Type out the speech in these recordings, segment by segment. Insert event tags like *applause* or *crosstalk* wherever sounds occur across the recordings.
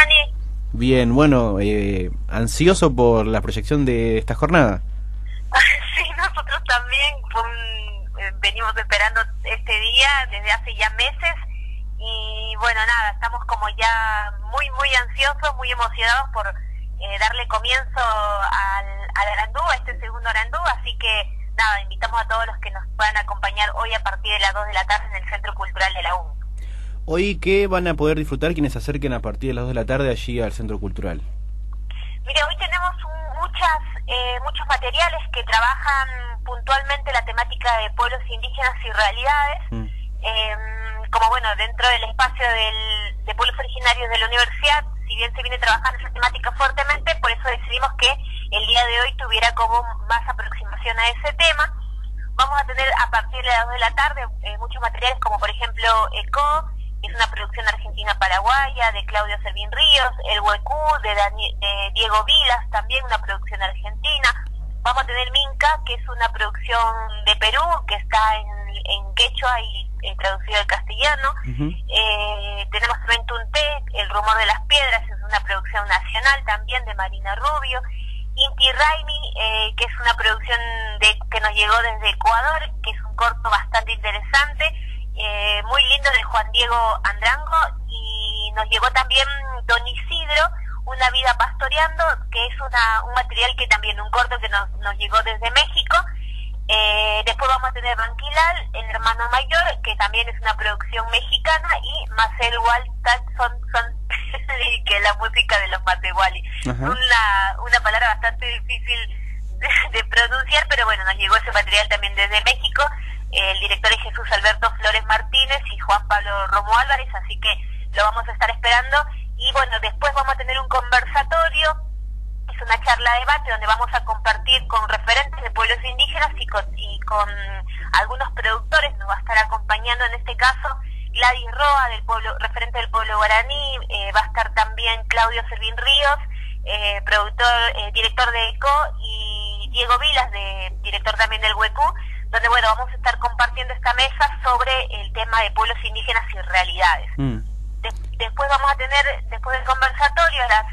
Dani? Bien, bueno, eh, ansioso por la proyección de esta jornada. *laughs* sí, nosotros también eh, venimos esperando este día desde hace ya meses y bueno, nada, estamos como ya muy, muy ansiosos, muy emocionados por eh, darle comienzo al, al Arandú, a este segundo Arandú, así que nada, invitamos a todos los que nos puedan acompañar hoy a partir de las 2 de la tarde en el Centro Cultural de la U. Hoy, ¿qué van a poder disfrutar quienes se acerquen a partir de las 2 de la tarde allí al Centro Cultural? Mira, hoy tenemos muchas, eh, muchos materiales que trabajan puntualmente la temática de pueblos indígenas y realidades. Mm. Em, como bueno, dentro del espacio del, de pueblos originarios de la universidad, si bien se viene trabajando esa temática fuertemente, por eso decidimos que el día de hoy tuviera como más aproximación a ese tema. Vamos a tener a partir de las 2 de la tarde eh, muchos materiales como por ejemplo ECO, es una producción argentina-paraguaya de Claudio Servín Ríos, El Huecú de, de, Diego Vilas, también una producción argentina. Vamos a tener Minca, que es una producción de Perú, que está en, en quechua y eh, traducido al castellano. eh, tenemos también Tunté, El rumor de las piedras, es una producción nacional también de Marina Rubio. Inti Raimi, eh, que es una producción de, que nos llegó desde Ecuador, que es un corto bastante interesante eh, muy lindo de Juan Diego Andrango y nos llegó también Don Isidro, Una vida pastoreando, que es una, un material que también, un corto que nos, nos llegó desde México. Eh, después vamos a tener Banquilal, El Hermano Mayor, que también es una producción mexicana, y Marcel Waltat son, son *laughs* que es la música de los Matewali. Una, una palabra bastante difícil de, de pronunciar, pero bueno, nos llegó ese material también desde México el director es Jesús Alberto Flores Martínez y Juan Pablo Romo Álvarez, así que lo vamos a estar esperando. Y bueno, después vamos a tener un conversatorio, es una charla de debate donde vamos a compartir con referentes de pueblos indígenas y con, y con algunos productores, nos va a estar acompañando en este caso Gladys Roa, del pueblo, referente del pueblo guaraní, eh, va a estar también Claudio Servín Ríos, eh, productor, eh, director de ECO, y Diego Vilas, de, director también del Huecú, donde bueno, vamos a estar compartiendo esta mesa sobre el tema de pueblos indígenas y realidades. Mm. después vamos a tener, después del conversatorio, a las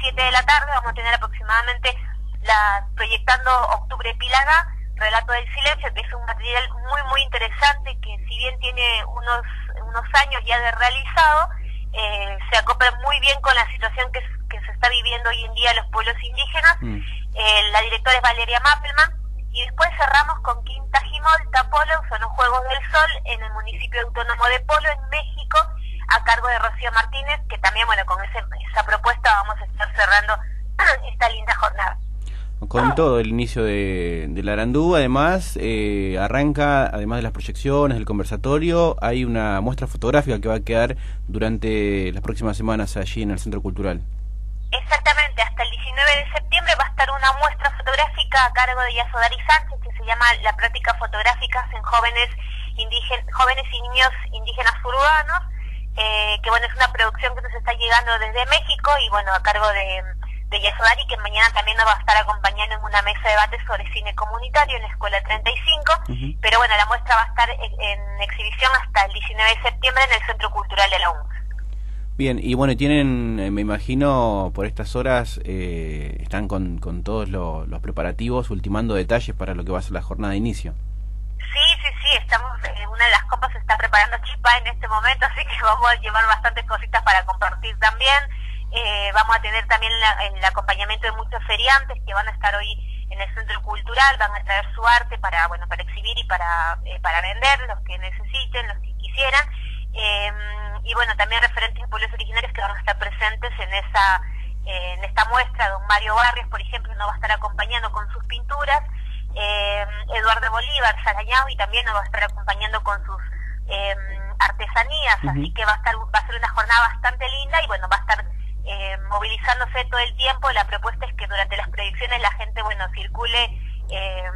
7 eh, de la tarde, vamos a tener aproximadamente la proyectando Octubre Pílaga, Relato del Silencio, que es un material muy, muy interesante, que si bien tiene unos, unos años ya de realizado, eh, se acopla muy bien con la situación que, que se está viviendo hoy en día los pueblos indígenas. Mm. Eh, la directora es Valeria Mappelman, y después cerramos con Quinta Jimolta Polo, son los Juegos del Sol en el municipio autónomo de Polo, en México, a cargo de Rocío Martínez, que también, bueno, con ese, esa propuesta vamos a estar cerrando *clears throat* esta linda jornada. Con todo el inicio de, la Arandú, además, eh, arranca, además de las proyecciones, del conversatorio, hay una muestra fotográfica que va a quedar durante las próximas semanas allí en el Centro Cultural. Exactamente, hasta el 19 de septiembre va a estar una muestra fotográfica a cargo de Yasodari Sánchez que se llama La práctica fotográficas en jóvenes indígenas, jóvenes y niños indígenas urbanos, eh, que bueno, es una producción que nos está llegando desde México y bueno, a cargo de, de Yasodari, que mañana también nos va a estar acompañando en una mesa de debate sobre cine comunitario en la Escuela 35, pero bueno, la muestra va a estar en, en, exhibición hasta el 19 de septiembre en el Centro Cultural de la UNC. Bien, y bueno, tienen, eh, me imagino, por estas horas eh, están con, con todos los preparativos, ultimando detalles para lo que va a ser la jornada de inicio. Sí, sí, sí, estamos, eh, una de las copas se está preparando Chipa en este momento, *laughs* así que vamos a llevar bastantes cositas para compartir también. vamos a tener también el acompañamiento de muchos feriantes que van a estar hoy en el centro cultural, van a traer su arte para, bueno, para exhibir y para, para vender, los que necesiten, los que quisieran. Eh, y bueno, también referentes de pueblos originarios que van a estar presentes en esa en esta muestra. Don Mario Barrios, por ejemplo, nos va a estar acompañando con sus pinturas. Eh, Eduardo Bolívar y también nos va a estar acompañando con sus eh, artesanías, así que va a estar va a ser una jornada bastante linda y bueno, va a estar eh, movilizándose todo el tiempo. La propuesta es que durante las predicciones la gente, bueno, circule eh,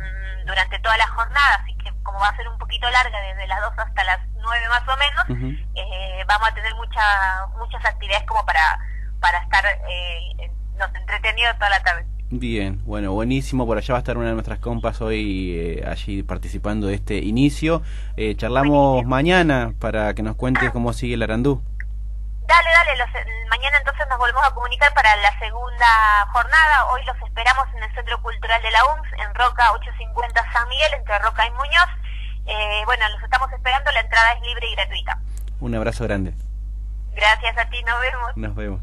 durante toda la jornada, así que como va a ser un poquito larga, desde las 2 hasta las 9 más o menos, eh, vamos a tener mucha, muchas actividades como para, para estar eh, nos entretenidos toda la tarde. Bien, bueno, buenísimo. Por allá va a estar una de nuestras compas hoy eh, allí participando de este inicio. Eh, charlamos mañana para que nos cuentes cómo sigue el Arandú. Dale, dale, los, mañana entonces nos volvemos a comunicar para la segunda jornada. Hoy los esperamos en el Centro Cultural de la UMS, en Roca 850 San Miguel, entre Roca y Muñoz. Eh, bueno, los estamos esperando, la entrada es libre y gratuita. Un abrazo grande. Gracias a ti, nos vemos. Nos vemos.